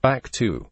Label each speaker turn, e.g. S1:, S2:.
S1: Back 2